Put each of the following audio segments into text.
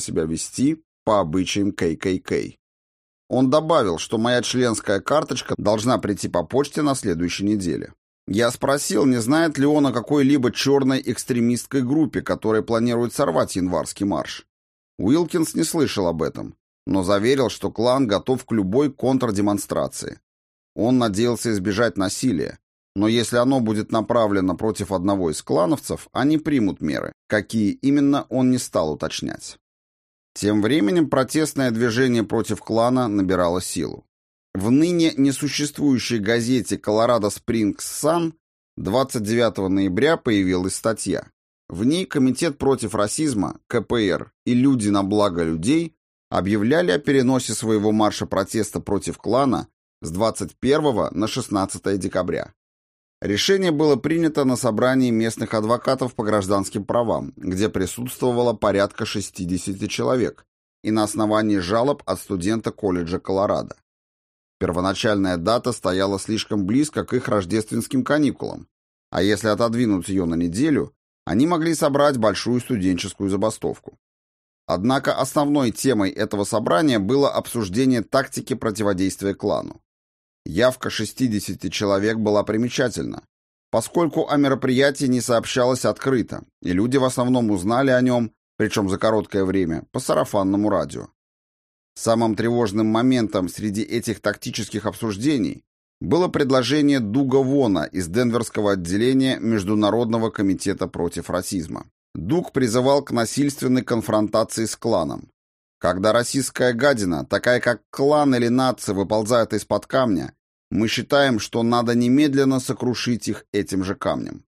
себя вести по обычаям ККК. Он добавил, что моя членская карточка должна прийти по почте на следующей неделе. Я спросил, не знает ли он о какой-либо черной экстремистской группе, которая планирует сорвать январский марш. Уилкинс не слышал об этом, но заверил, что клан готов к любой контрдемонстрации. Он надеялся избежать насилия, но если оно будет направлено против одного из клановцев, они примут меры. Какие именно, он не стал уточнять. Тем временем протестное движение против клана набирало силу. В ныне несуществующей газете «Колорадо Спрингс Сан» 29 ноября появилась статья. В ней Комитет против расизма, КПР и «Люди на благо людей» объявляли о переносе своего марша протеста против клана с 21 на 16 декабря. Решение было принято на собрании местных адвокатов по гражданским правам, где присутствовало порядка 60 человек, и на основании жалоб от студента колледжа Колорадо. Первоначальная дата стояла слишком близко к их рождественским каникулам, а если отодвинуть ее на неделю, они могли собрать большую студенческую забастовку. Однако основной темой этого собрания было обсуждение тактики противодействия клану. Явка 60 человек была примечательна, поскольку о мероприятии не сообщалось открыто, и люди в основном узнали о нем, причем за короткое время, по сарафанному радио. Самым тревожным моментом среди этих тактических обсуждений было предложение Дуга Вона из Денверского отделения Международного комитета против расизма. Дуг призывал к насильственной конфронтации с кланом. Когда российская гадина, такая как клан или нация, выползает из-под камня, мы считаем, что надо немедленно сокрушить их этим же камнем.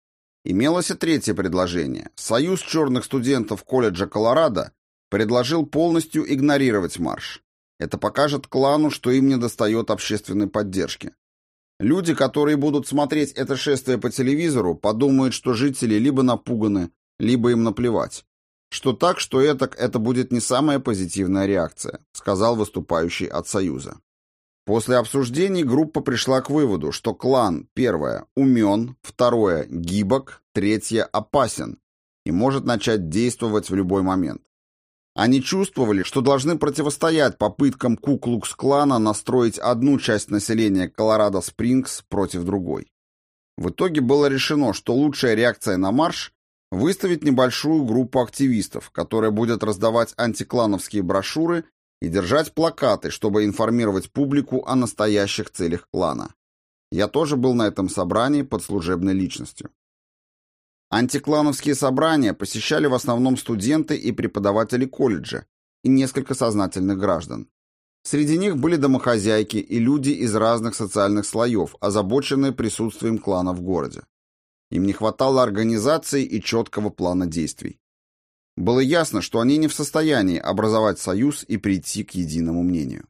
Имелось и третье предложение. Союз черных студентов колледжа Колорадо предложил полностью игнорировать марш. Это покажет клану, что им недостает общественной поддержки. Люди, которые будут смотреть это шествие по телевизору, подумают, что жители либо напуганы, либо им наплевать. Что так, что этак, это будет не самая позитивная реакция, сказал выступающий от Союза. После обсуждений группа пришла к выводу, что клан, первое, умен, второе, гибок, третье, опасен и может начать действовать в любой момент. Они чувствовали, что должны противостоять попыткам Куклукс-клана настроить одну часть населения Колорадо-Спрингс против другой. В итоге было решено, что лучшая реакция на марш – выставить небольшую группу активистов, которая будет раздавать антиклановские брошюры и держать плакаты, чтобы информировать публику о настоящих целях клана. Я тоже был на этом собрании под служебной личностью. Антиклановские собрания посещали в основном студенты и преподаватели колледжа и несколько сознательных граждан. Среди них были домохозяйки и люди из разных социальных слоев, озабоченные присутствием клана в городе. Им не хватало организации и четкого плана действий. Было ясно, что они не в состоянии образовать союз и прийти к единому мнению.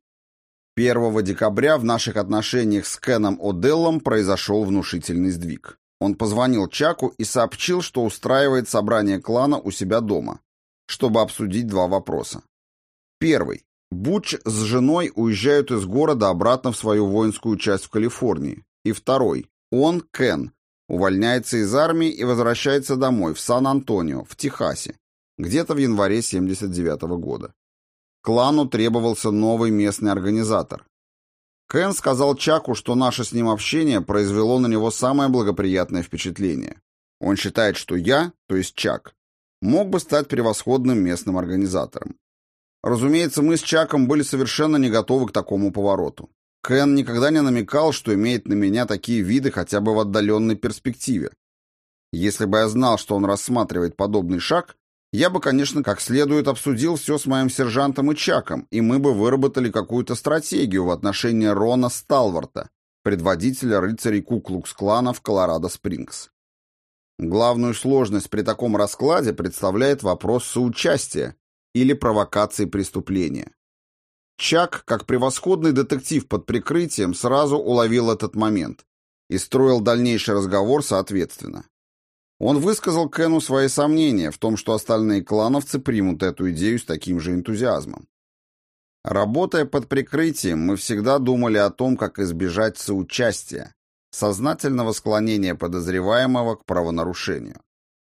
1 декабря в наших отношениях с Кеном О'Деллом произошел внушительный сдвиг. Он позвонил Чаку и сообщил, что устраивает собрание клана у себя дома, чтобы обсудить два вопроса. Первый. Буч с женой уезжают из города обратно в свою воинскую часть в Калифорнии. И второй. Он, Кен, увольняется из армии и возвращается домой, в Сан-Антонио, в Техасе, где-то в январе 79 -го года. Клану требовался новый местный организатор. Кен сказал Чаку, что наше с ним общение произвело на него самое благоприятное впечатление. Он считает, что я, то есть Чак, мог бы стать превосходным местным организатором. Разумеется, мы с Чаком были совершенно не готовы к такому повороту. Кен никогда не намекал, что имеет на меня такие виды хотя бы в отдаленной перспективе. Если бы я знал, что он рассматривает подобный шаг, я бы, конечно, как следует обсудил все с моим сержантом и Чаком, и мы бы выработали какую-то стратегию в отношении Рона Сталварта, предводителя рыцарей Куклукс-клана в Колорадо-Спрингс. Главную сложность при таком раскладе представляет вопрос соучастия или провокации преступления. Чак, как превосходный детектив под прикрытием, сразу уловил этот момент и строил дальнейший разговор соответственно. Он высказал Кену свои сомнения в том, что остальные клановцы примут эту идею с таким же энтузиазмом. Работая под прикрытием, мы всегда думали о том, как избежать соучастия, сознательного склонения подозреваемого к правонарушению.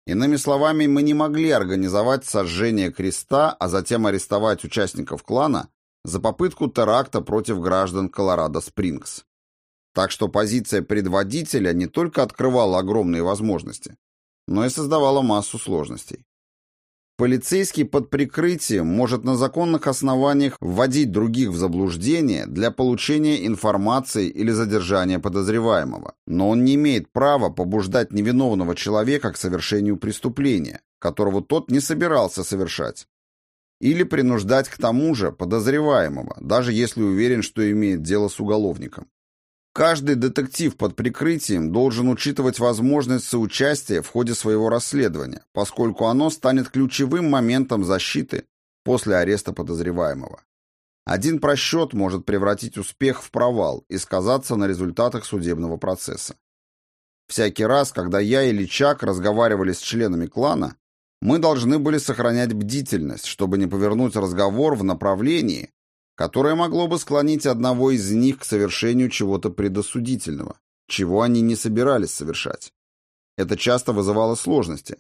Иными словами, мы не могли организовать сожжение креста, а затем арестовать участников клана за попытку теракта против граждан Колорадо-Спрингс. Так что позиция предводителя не только открывала огромные возможности, но и создавала массу сложностей. Полицейский под прикрытием может на законных основаниях вводить других в заблуждение для получения информации или задержания подозреваемого, но он не имеет права побуждать невиновного человека к совершению преступления, которого тот не собирался совершать, или принуждать к тому же подозреваемого, даже если уверен, что имеет дело с уголовником. Каждый детектив под прикрытием должен учитывать возможность соучастия в ходе своего расследования, поскольку оно станет ключевым моментом защиты после ареста подозреваемого. Один просчет может превратить успех в провал и сказаться на результатах судебного процесса. Всякий раз, когда я или Чак разговаривали с членами клана, мы должны были сохранять бдительность, чтобы не повернуть разговор в направлении, которое могло бы склонить одного из них к совершению чего-то предосудительного, чего они не собирались совершать. Это часто вызывало сложности,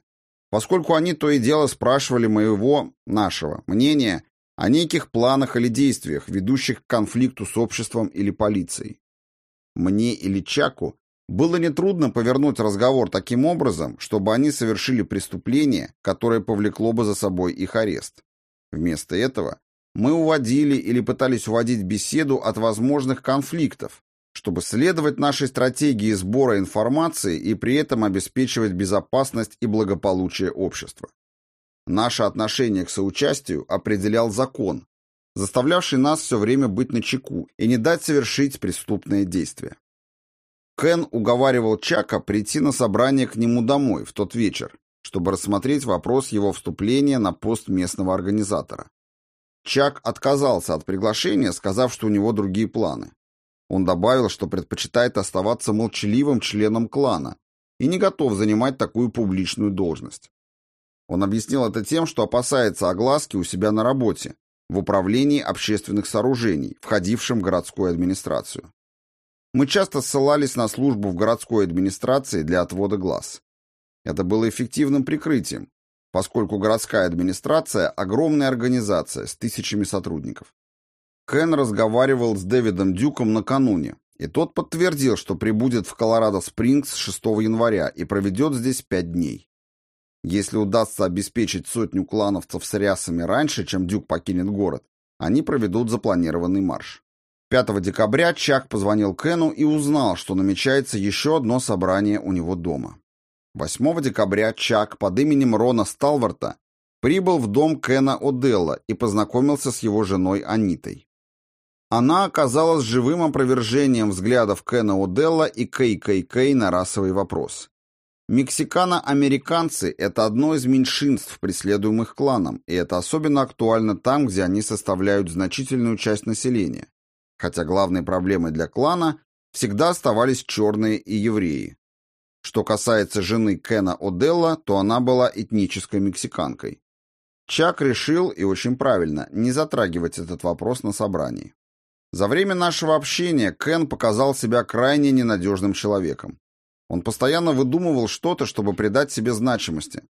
поскольку они то и дело спрашивали моего, нашего, мнения о неких планах или действиях, ведущих к конфликту с обществом или полицией. Мне или Чаку было нетрудно повернуть разговор таким образом, чтобы они совершили преступление, которое повлекло бы за собой их арест. Вместо этого мы уводили или пытались уводить беседу от возможных конфликтов, чтобы следовать нашей стратегии сбора информации и при этом обеспечивать безопасность и благополучие общества. Наше отношение к соучастию определял закон, заставлявший нас все время быть начеку и не дать совершить преступное действие. Кен уговаривал Чака прийти на собрание к нему домой в тот вечер, чтобы рассмотреть вопрос его вступления на пост местного организатора. Чак отказался от приглашения, сказав, что у него другие планы. Он добавил, что предпочитает оставаться молчаливым членом клана и не готов занимать такую публичную должность. Он объяснил это тем, что опасается огласки у себя на работе, в управлении общественных сооружений, входившем в городскую администрацию. Мы часто ссылались на службу в городской администрации для отвода глаз. Это было эффективным прикрытием, поскольку городская администрация – огромная организация с тысячами сотрудников. Кен разговаривал с Дэвидом Дюком накануне, и тот подтвердил, что прибудет в Колорадо-Спрингс 6 января и проведет здесь пять дней. Если удастся обеспечить сотню клановцев с рясами раньше, чем Дюк покинет город, они проведут запланированный марш. 5 декабря Чак позвонил Кену и узнал, что намечается еще одно собрание у него дома. 8 декабря Чак под именем Рона Сталварта прибыл в дом Кена Оделла и познакомился с его женой Анитой. Она оказалась живым опровержением взглядов Кена Оделла и ККК на расовый вопрос. Мексикано-американцы – это одно из меньшинств, преследуемых кланом, и это особенно актуально там, где они составляют значительную часть населения, хотя главной проблемой для клана всегда оставались черные и евреи. Что касается жены Кена Оделла, то она была этнической мексиканкой. Чак решил, и очень правильно, не затрагивать этот вопрос на собрании. За время нашего общения Кен показал себя крайне ненадежным человеком. Он постоянно выдумывал что-то, чтобы придать себе значимости.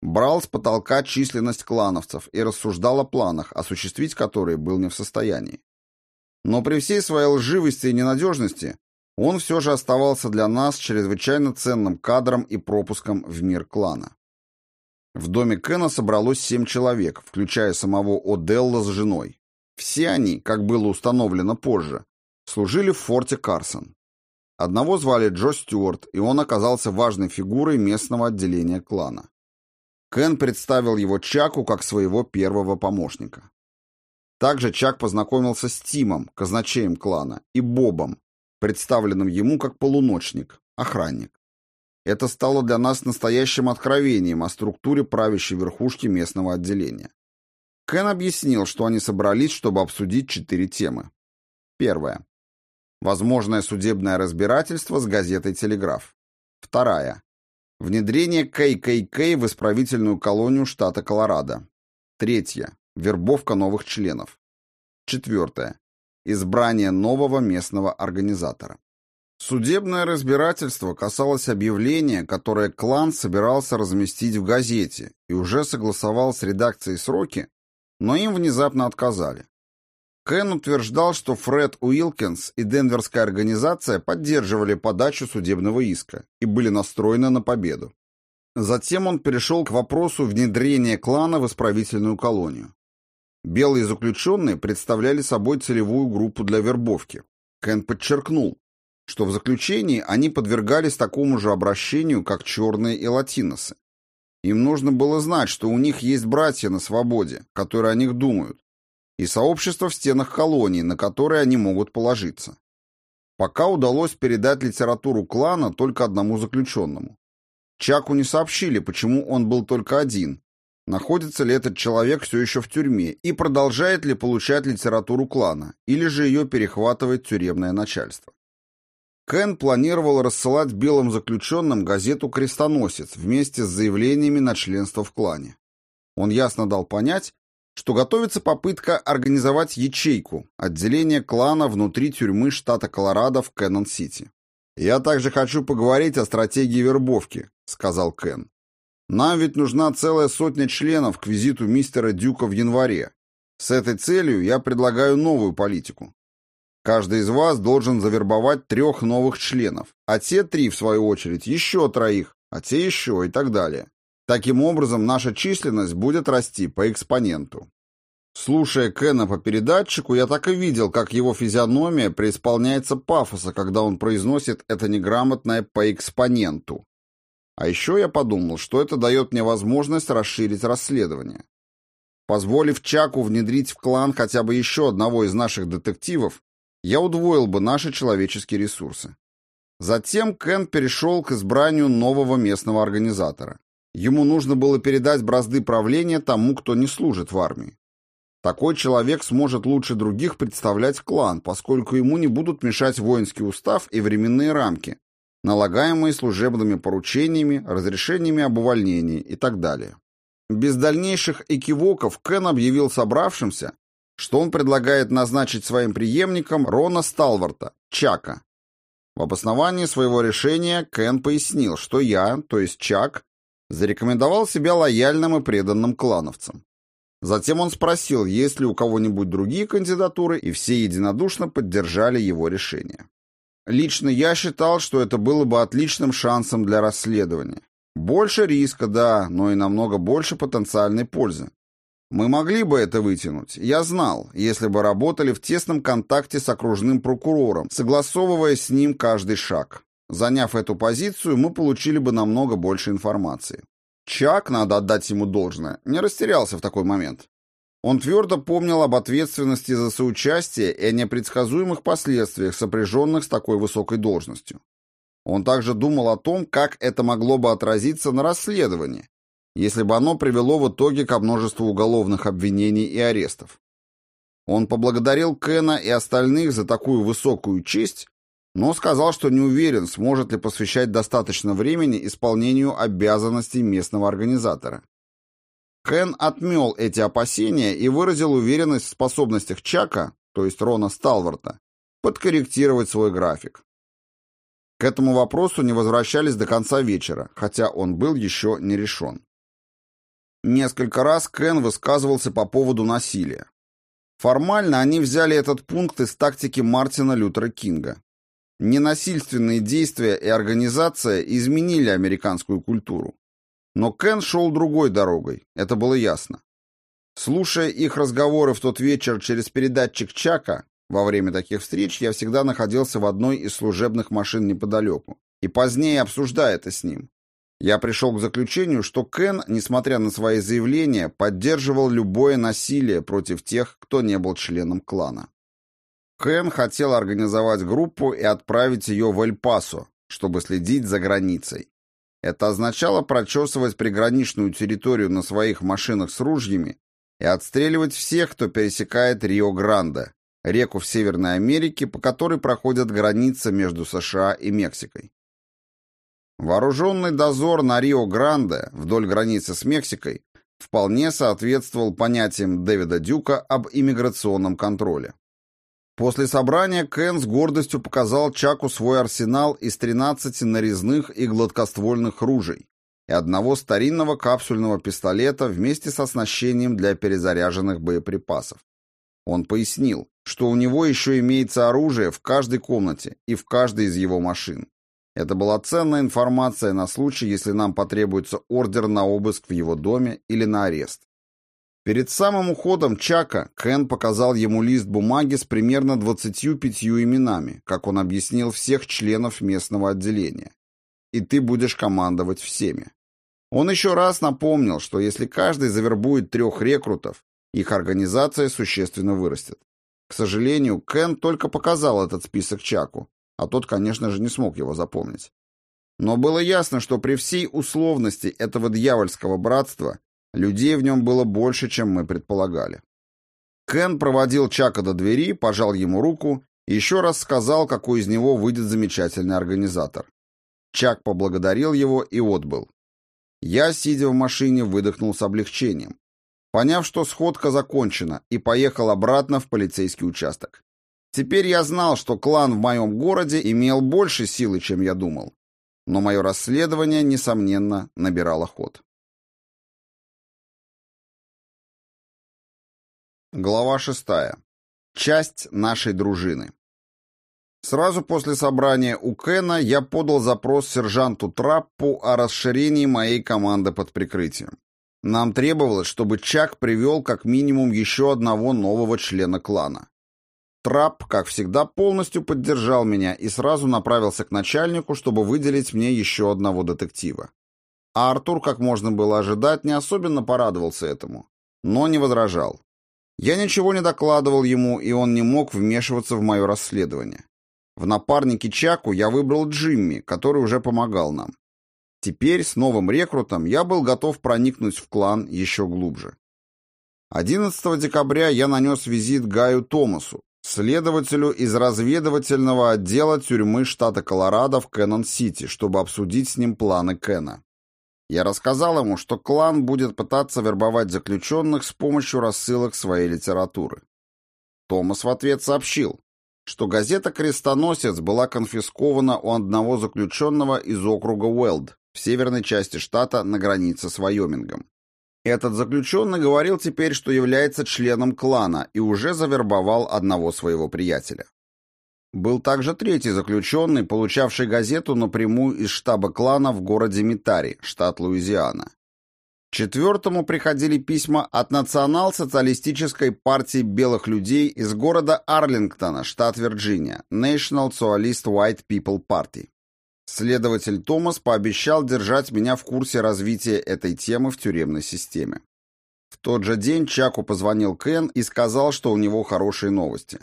Брал с потолка численность клановцев и рассуждал о планах, осуществить которые был не в состоянии. Но при всей своей лживости и ненадежности он все же оставался для нас чрезвычайно ценным кадром и пропуском в мир клана. В доме Кена собралось семь человек, включая самого Оделла с женой. Все они, как было установлено позже, служили в форте Карсон. Одного звали Джо Стюарт, и он оказался важной фигурой местного отделения клана. Кен представил его Чаку как своего первого помощника. Также Чак познакомился с Тимом, казначеем клана, и Бобом, представленным ему как полуночник, охранник. Это стало для нас настоящим откровением о структуре правящей верхушки местного отделения. Кен объяснил, что они собрались, чтобы обсудить четыре темы. Первая. Возможное судебное разбирательство с газетой «Телеграф». Вторая. Внедрение ККК в исправительную колонию штата Колорадо. Третья. Вербовка новых членов. Четвертое избрание нового местного организатора. Судебное разбирательство касалось объявления, которое клан собирался разместить в газете и уже согласовал с редакцией сроки, но им внезапно отказали. Кен утверждал, что Фред Уилкинс и Денверская организация поддерживали подачу судебного иска и были настроены на победу. Затем он перешел к вопросу внедрения клана в исправительную колонию. Белые заключенные представляли собой целевую группу для вербовки. Кен подчеркнул, что в заключении они подвергались такому же обращению, как черные и латиносы. Им нужно было знать, что у них есть братья на свободе, которые о них думают, и сообщество в стенах колонии, на которые они могут положиться. Пока удалось передать литературу клана только одному заключенному. Чаку не сообщили, почему он был только один, находится ли этот человек все еще в тюрьме и продолжает ли получать литературу клана, или же ее перехватывает тюремное начальство. Кен планировал рассылать белым заключенным газету «Крестоносец» вместе с заявлениями на членство в клане. Он ясно дал понять, что готовится попытка организовать ячейку, отделение клана внутри тюрьмы штата Колорадо в Кэннон-Сити. «Я также хочу поговорить о стратегии вербовки», — сказал Кен. «Нам ведь нужна целая сотня членов к визиту мистера Дюка в январе. С этой целью я предлагаю новую политику. Каждый из вас должен завербовать трех новых членов, а те три, в свою очередь, еще троих, а те еще и так далее. Таким образом, наша численность будет расти по экспоненту. Слушая Кена по передатчику, я так и видел, как его физиономия преисполняется пафоса, когда он произносит это неграмотное по экспоненту. А еще я подумал, что это дает мне возможность расширить расследование. Позволив Чаку внедрить в клан хотя бы еще одного из наших детективов, я удвоил бы наши человеческие ресурсы. Затем Кен перешел к избранию нового местного организатора. Ему нужно было передать бразды правления тому, кто не служит в армии. Такой человек сможет лучше других представлять клан, поскольку ему не будут мешать воинский устав и временные рамки, налагаемые служебными поручениями, разрешениями об увольнении и так далее. Без дальнейших экивоков Кен объявил собравшимся, что он предлагает назначить своим преемником Рона Сталварта, Чака. В обосновании своего решения Кен пояснил, что я, то есть Чак, зарекомендовал себя лояльным и преданным клановцем. Затем он спросил, есть ли у кого-нибудь другие кандидатуры, и все единодушно поддержали его решение. Лично я считал, что это было бы отличным шансом для расследования. Больше риска, да, но и намного больше потенциальной пользы. Мы могли бы это вытянуть, я знал, если бы работали в тесном контакте с окружным прокурором, согласовывая с ним каждый шаг. Заняв эту позицию, мы получили бы намного больше информации. Чак, надо отдать ему должное, не растерялся в такой момент. Он твердо помнил об ответственности за соучастие и о непредсказуемых последствиях, сопряженных с такой высокой должностью. Он также думал о том, как это могло бы отразиться на расследовании, если бы оно привело в итоге к множеству уголовных обвинений и арестов. Он поблагодарил Кена и остальных за такую высокую честь но сказал, что не уверен, сможет ли посвящать достаточно времени исполнению обязанностей местного организатора. Кен отмел эти опасения и выразил уверенность в способностях Чака, то есть Рона Сталварта, подкорректировать свой график. К этому вопросу не возвращались до конца вечера, хотя он был еще не решен. Несколько раз Кен высказывался по поводу насилия. Формально они взяли этот пункт из тактики Мартина Лютера Кинга. Ненасильственные действия и организация изменили американскую культуру. Но Кен шел другой дорогой, это было ясно. Слушая их разговоры в тот вечер через передатчик Чака, во время таких встреч я всегда находился в одной из служебных машин неподалеку, и позднее обсуждая это с ним. Я пришел к заключению, что Кен, несмотря на свои заявления, поддерживал любое насилие против тех, кто не был членом клана. Кен хотел организовать группу и отправить ее в Эль-Пасо, чтобы следить за границей. Это означало прочесывать приграничную территорию на своих машинах с ружьями и отстреливать всех, кто пересекает Рио-Гранде, реку в Северной Америке, по которой проходят границы между США и Мексикой. Вооруженный дозор на Рио-Гранде вдоль границы с Мексикой вполне соответствовал понятиям Дэвида Дюка об иммиграционном контроле. После собрания Кен с гордостью показал Чаку свой арсенал из 13 нарезных и гладкоствольных ружей и одного старинного капсульного пистолета вместе с оснащением для перезаряженных боеприпасов. Он пояснил, что у него еще имеется оружие в каждой комнате и в каждой из его машин. Это была ценная информация на случай, если нам потребуется ордер на обыск в его доме или на арест. Перед самым уходом Чака Кен показал ему лист бумаги с примерно 25 именами, как он объяснил всех членов местного отделения. И ты будешь командовать всеми. Он еще раз напомнил, что если каждый завербует трех рекрутов, их организация существенно вырастет. К сожалению, Кен только показал этот список Чаку, а тот, конечно же, не смог его запомнить. Но было ясно, что при всей условности этого дьявольского братства людей в нем было больше, чем мы предполагали. Кен проводил Чака до двери, пожал ему руку и еще раз сказал, какой из него выйдет замечательный организатор. Чак поблагодарил его и отбыл. Я, сидя в машине, выдохнул с облегчением, поняв, что сходка закончена, и поехал обратно в полицейский участок. Теперь я знал, что клан в моем городе имел больше силы, чем я думал. Но мое расследование, несомненно, набирало ход. Глава шестая. Часть нашей дружины. Сразу после собрания у Кена я подал запрос сержанту Траппу о расширении моей команды под прикрытием. Нам требовалось, чтобы Чак привел как минимум еще одного нового члена клана. Трап, как всегда, полностью поддержал меня и сразу направился к начальнику, чтобы выделить мне еще одного детектива. А Артур, как можно было ожидать, не особенно порадовался этому, но не возражал. Я ничего не докладывал ему, и он не мог вмешиваться в мое расследование. В напарники Чаку я выбрал Джимми, который уже помогал нам. Теперь с новым рекрутом я был готов проникнуть в клан еще глубже. 11 декабря я нанес визит Гаю Томасу, следователю из разведывательного отдела тюрьмы штата Колорадо в Кэннон-Сити, чтобы обсудить с ним планы Кена. Я рассказал ему, что клан будет пытаться вербовать заключенных с помощью рассылок своей литературы. Томас в ответ сообщил, что газета «Крестоносец» была конфискована у одного заключенного из округа Уэлд в северной части штата на границе с Вайомингом. Этот заключенный говорил теперь, что является членом клана и уже завербовал одного своего приятеля. Был также третий заключенный, получавший газету напрямую из штаба клана в городе Митари, штат Луизиана. Четвертому приходили письма от национал-социалистической партии белых людей из города Арлингтона, штат Вирджиния, National Socialist White People Party. Следователь Томас пообещал держать меня в курсе развития этой темы в тюремной системе. В тот же день Чаку позвонил Кен и сказал, что у него хорошие новости.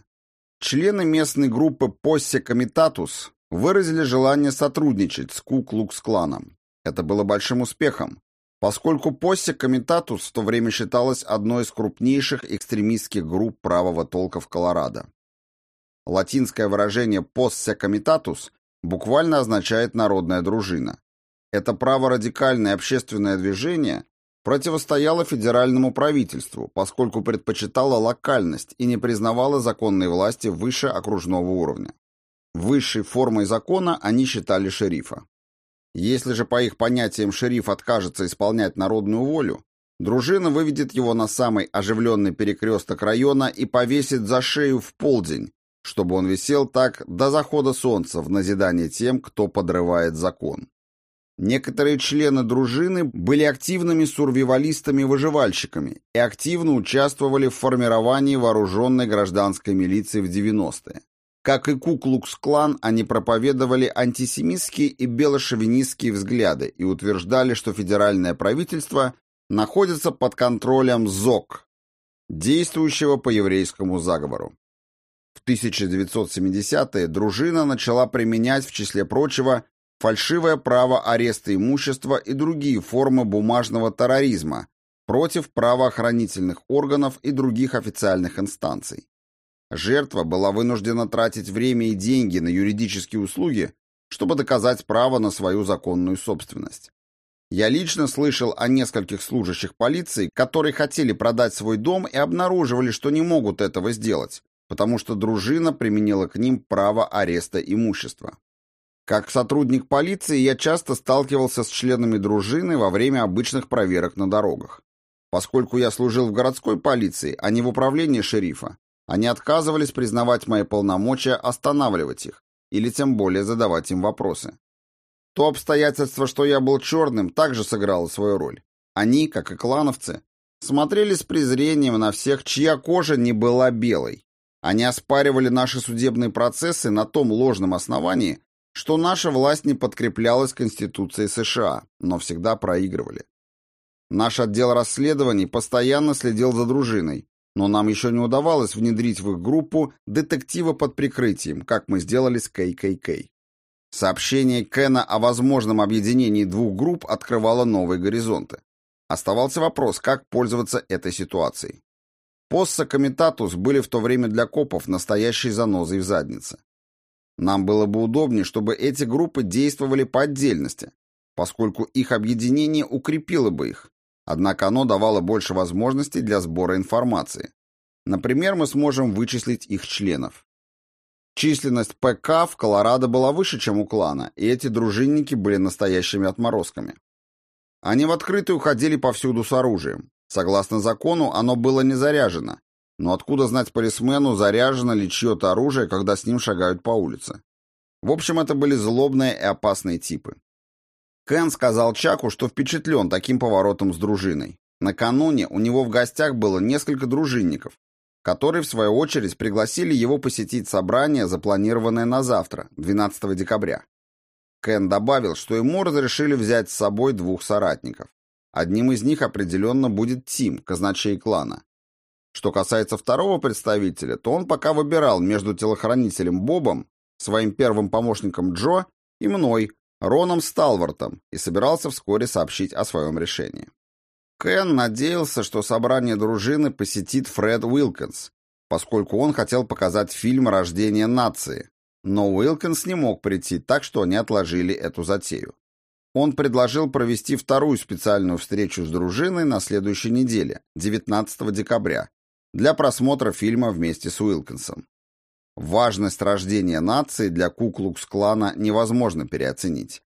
Члены местной группы Поссе Комитатус выразили желание сотрудничать с Ку-Клукс-кланом. Это было большим успехом, поскольку Поссе Комитатус в то время считалась одной из крупнейших экстремистских групп правого толка в Колорадо. Латинское выражение «Поссе Комитатус» буквально означает «народная дружина». Это праворадикальное общественное движение противостояло федеральному правительству, поскольку предпочитало локальность и не признавало законной власти выше окружного уровня. Высшей формой закона они считали шерифа. Если же по их понятиям шериф откажется исполнять народную волю, дружина выведет его на самый оживленный перекресток района и повесит за шею в полдень, чтобы он висел так до захода солнца в назидание тем, кто подрывает закон. Некоторые члены дружины были активными сурвивалистами-выживальщиками и активно участвовали в формировании вооруженной гражданской милиции в 90-е. Как и Куклукс-клан, они проповедовали антисемитские и белошовинистские взгляды и утверждали, что федеральное правительство находится под контролем ЗОК, действующего по еврейскому заговору. В 1970-е дружина начала применять, в числе прочего, фальшивое право ареста имущества и другие формы бумажного терроризма против правоохранительных органов и других официальных инстанций. Жертва была вынуждена тратить время и деньги на юридические услуги, чтобы доказать право на свою законную собственность. Я лично слышал о нескольких служащих полиции, которые хотели продать свой дом и обнаруживали, что не могут этого сделать, потому что дружина применила к ним право ареста имущества. Как сотрудник полиции я часто сталкивался с членами дружины во время обычных проверок на дорогах. Поскольку я служил в городской полиции, а не в управлении шерифа, они отказывались признавать мои полномочия останавливать их, или тем более задавать им вопросы. То обстоятельство, что я был черным, также сыграло свою роль. Они, как и клановцы, смотрели с презрением на всех, чья кожа не была белой. Они оспаривали наши судебные процессы на том ложном основании, что наша власть не подкреплялась Конституцией США, но всегда проигрывали. Наш отдел расследований постоянно следил за дружиной, но нам еще не удавалось внедрить в их группу детектива под прикрытием, как мы сделали с ККК. Сообщение Кена о возможном объединении двух групп открывало новые горизонты. Оставался вопрос, как пользоваться этой ситуацией. Посса Комитатус были в то время для копов настоящей занозой в заднице. Нам было бы удобнее, чтобы эти группы действовали по отдельности, поскольку их объединение укрепило бы их. Однако оно давало больше возможностей для сбора информации. Например, мы сможем вычислить их членов. Численность ПК в Колорадо была выше, чем у клана, и эти дружинники были настоящими отморозками. Они в открытую ходили повсюду с оружием. Согласно закону, оно было не заряжено, но откуда знать полисмену, заряжено ли чье-то оружие, когда с ним шагают по улице? В общем, это были злобные и опасные типы. Кен сказал Чаку, что впечатлен таким поворотом с дружиной. Накануне у него в гостях было несколько дружинников, которые, в свою очередь, пригласили его посетить собрание, запланированное на завтра, 12 декабря. Кен добавил, что ему разрешили взять с собой двух соратников. Одним из них определенно будет Тим, казначей клана. Что касается второго представителя, то он пока выбирал между телохранителем Бобом, своим первым помощником Джо, и мной, Роном Сталвартом, и собирался вскоре сообщить о своем решении. Кен надеялся, что собрание дружины посетит Фред Уилкинс, поскольку он хотел показать фильм «Рождение нации», но Уилкинс не мог прийти, так что они отложили эту затею. Он предложил провести вторую специальную встречу с дружиной на следующей неделе, 19 декабря, для просмотра фильма вместе с Уилкинсом. Важность рождения нации для Куклукс-клана невозможно переоценить.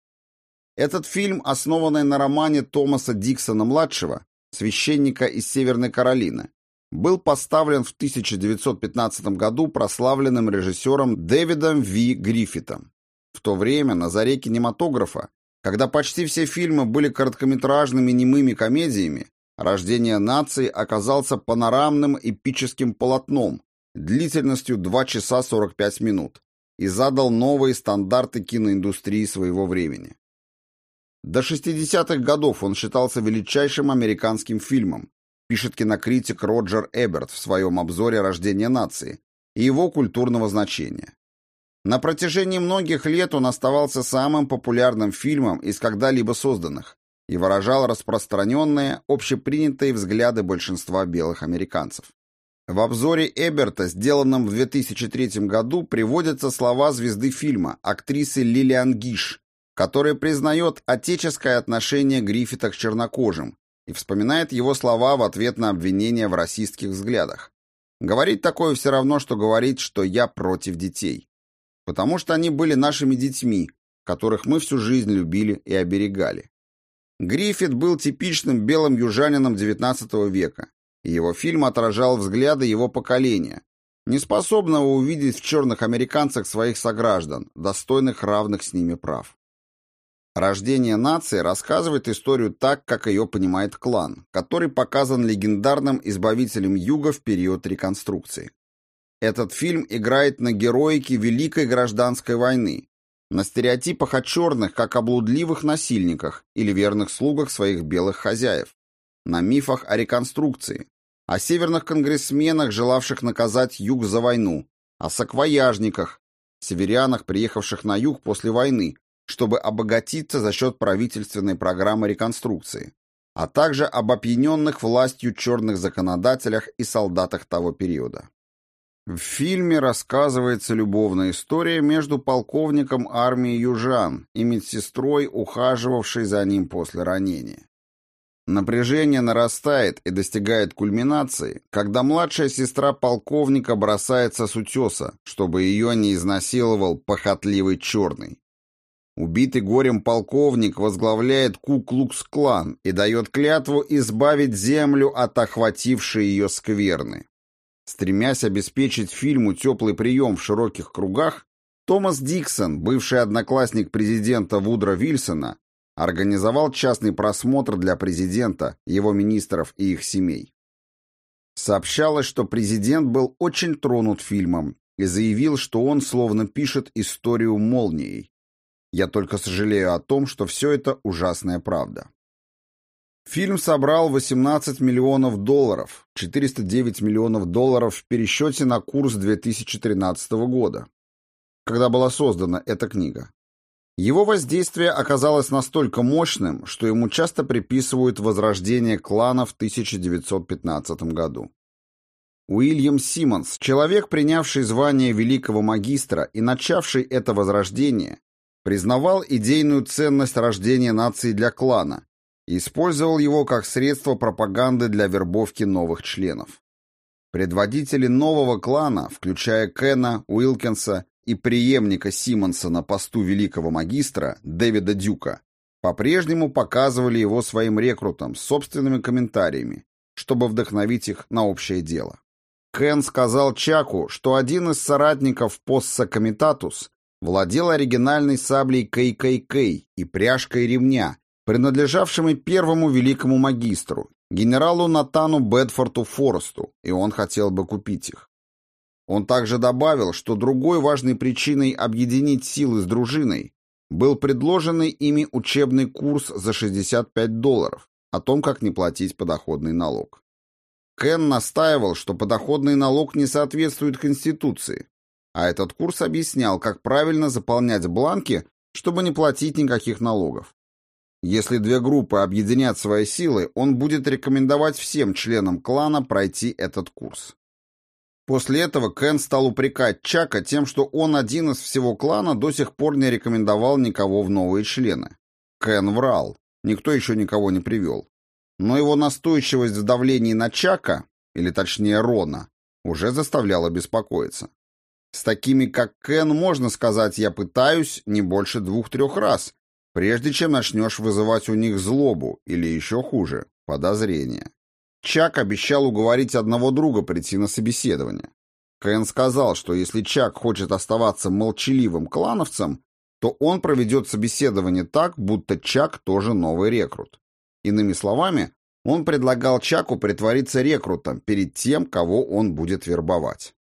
Этот фильм, основанный на романе Томаса Диксона-младшего, священника из Северной Каролины, был поставлен в 1915 году прославленным режиссером Дэвидом Ви Гриффитом. В то время, на заре кинематографа, когда почти все фильмы были короткометражными немыми комедиями, Рождение нации оказался панорамным эпическим полотном длительностью 2 часа 45 минут и задал новые стандарты киноиндустрии своего времени. До 60-х годов он считался величайшим американским фильмом, пишет кинокритик Роджер Эберт в своем обзоре «Рождение нации» и его культурного значения. На протяжении многих лет он оставался самым популярным фильмом из когда-либо созданных, и выражал распространенные, общепринятые взгляды большинства белых американцев. В обзоре Эберта, сделанном в 2003 году, приводятся слова звезды фильма, актрисы Лилиан Гиш, которая признает отеческое отношение Гриффита к чернокожим и вспоминает его слова в ответ на обвинения в расистских взглядах. Говорить такое все равно, что говорить, что я против детей. Потому что они были нашими детьми, которых мы всю жизнь любили и оберегали. Гриффит был типичным белым южанином XIX века, и его фильм отражал взгляды его поколения, неспособного увидеть в черных американцах своих сограждан, достойных равных с ними прав. Рождение нации рассказывает историю так, как ее понимает клан, который показан легендарным избавителем Юга в период реконструкции. Этот фильм играет на героике Великой гражданской войны, на стереотипах о черных, как о блудливых насильниках или верных слугах своих белых хозяев, на мифах о реконструкции, о северных конгрессменах, желавших наказать юг за войну, о саквояжниках, северянах, приехавших на юг после войны, чтобы обогатиться за счет правительственной программы реконструкции, а также об опьяненных властью черных законодателях и солдатах того периода. В фильме рассказывается любовная история между полковником армии южан и медсестрой, ухаживавшей за ним после ранения. Напряжение нарастает и достигает кульминации, когда младшая сестра полковника бросается с утеса, чтобы ее не изнасиловал похотливый черный. Убитый горем полковник возглавляет Ку-Клукс-клан и дает клятву избавить землю от охватившей ее скверны. Стремясь обеспечить фильму теплый прием в широких кругах, Томас Диксон, бывший одноклассник президента Вудра Вильсона, организовал частный просмотр для президента, его министров и их семей. Сообщалось, что президент был очень тронут фильмом и заявил, что он словно пишет историю молнией. Я только сожалею о том, что все это ужасная правда. Фильм собрал 18 миллионов долларов, 409 миллионов долларов в пересчете на курс 2013 года когда была создана эта книга. Его воздействие оказалось настолько мощным, что ему часто приписывают возрождение клана в 1915 году. Уильям Симмонс, человек, принявший звание великого магистра и начавший это возрождение, признавал идейную ценность рождения нации для клана использовал его как средство пропаганды для вербовки новых членов. Предводители нового клана, включая Кена, Уилкинса и преемника Симонса на посту великого магистра Дэвида Дюка по-прежнему показывали его своим рекрутам с собственными комментариями, чтобы вдохновить их на общее дело. Кен сказал Чаку, что один из соратников Посса Комитатус владел оригинальной саблей Кей-Кей-Кей и пряжкой ремня, принадлежавшими первому великому магистру, генералу Натану Бедфорту Форесту, и он хотел бы купить их. Он также добавил, что другой важной причиной объединить силы с дружиной был предложенный ими учебный курс за 65 долларов о том, как не платить подоходный налог. Кен настаивал, что подоходный налог не соответствует Конституции, а этот курс объяснял, как правильно заполнять бланки, чтобы не платить никаких налогов. Если две группы объединят свои силы, он будет рекомендовать всем членам клана пройти этот курс. После этого Кен стал упрекать Чака тем, что он один из всего клана до сих пор не рекомендовал никого в новые члены. Кен врал, никто еще никого не привел. Но его настойчивость в давлении на Чака, или точнее Рона, уже заставляла беспокоиться. С такими, как Кен, можно сказать «я пытаюсь» не больше двух-трех раз, прежде чем начнешь вызывать у них злобу или еще хуже – подозрение. Чак обещал уговорить одного друга прийти на собеседование. Кен сказал, что если Чак хочет оставаться молчаливым клановцем, то он проведет собеседование так, будто Чак тоже новый рекрут. Иными словами, он предлагал Чаку притвориться рекрутом перед тем, кого он будет вербовать.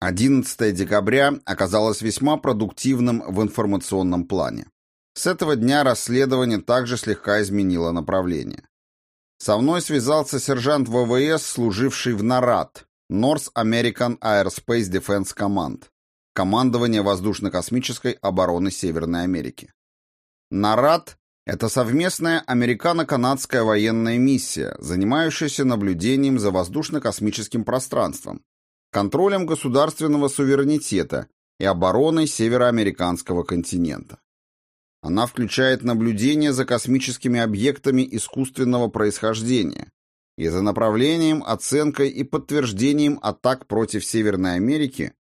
11 декабря оказалось весьма продуктивным в информационном плане. С этого дня расследование также слегка изменило направление. Со мной связался сержант ВВС, служивший в НАРАД, North American Aerospace Defense Command, командование воздушно-космической обороны Северной Америки. НАРАД – это совместная американо-канадская военная миссия, занимающаяся наблюдением за воздушно-космическим пространством, контролем государственного суверенитета и обороной североамериканского континента. Она включает наблюдение за космическими объектами искусственного происхождения и за направлением, оценкой и подтверждением атак против Северной Америки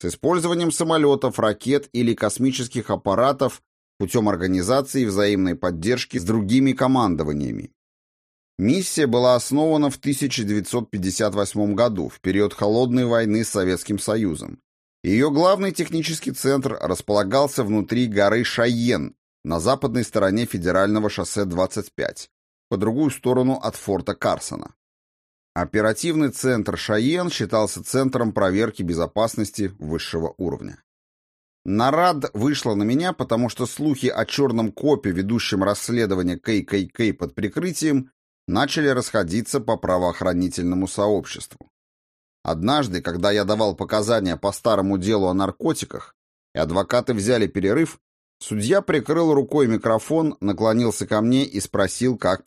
с использованием самолетов, ракет или космических аппаратов путем организации взаимной поддержки с другими командованиями. Миссия была основана в 1958 году, в период Холодной войны с Советским Союзом. Ее главный технический центр располагался внутри горы Шайен на западной стороне федерального шоссе 25, по другую сторону от форта Карсона. Оперативный центр Шайен считался центром проверки безопасности высшего уровня. Нарад вышла на меня, потому что слухи о черном копе, ведущем расследование ККК под прикрытием, начали расходиться по правоохранительному сообществу. Однажды, когда я давал показания по старому делу о наркотиках, и адвокаты взяли перерыв, Судья прикрыл рукой микрофон, наклонился ко мне и спросил, как